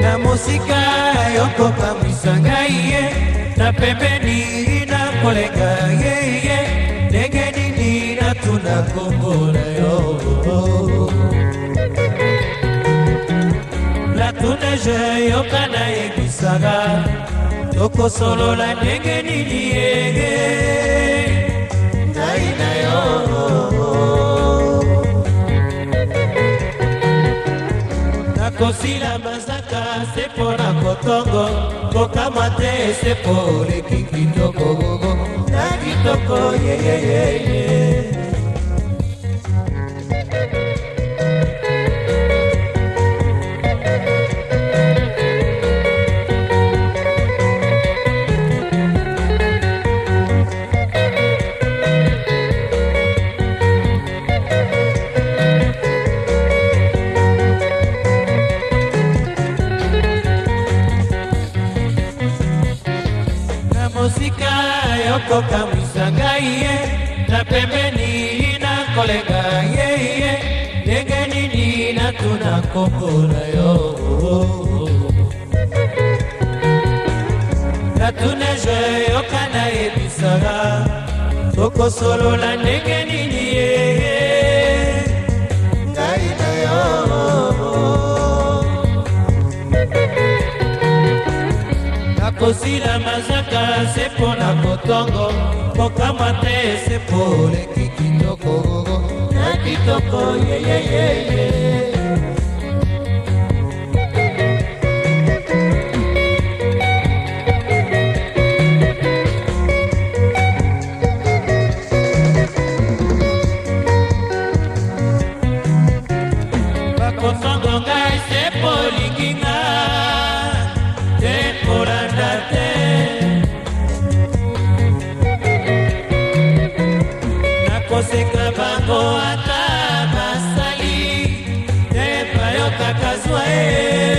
na mosika yokopamwisa ngai ye na pembeni nakolenga yeye ndenge nini natuna kombola tuneje yokana yebisaka tokosolola ndenge nini yenge ngai na yo nakosila mazaka se mpo na kotongo kokama te ese mpo oleki kitoko na kitoko yeyeyeye nayokokamwisa ngai ye na pembeni nakolenga ye ye ndenge nini natuna kombo na yo natuna je yoka nayebisaka tokosolola ndenge nini kotila mazaka se mpo na kotongo mokama te se mpo oleki kitoko na kitoko yeyeyeye Kotongo ngai se play.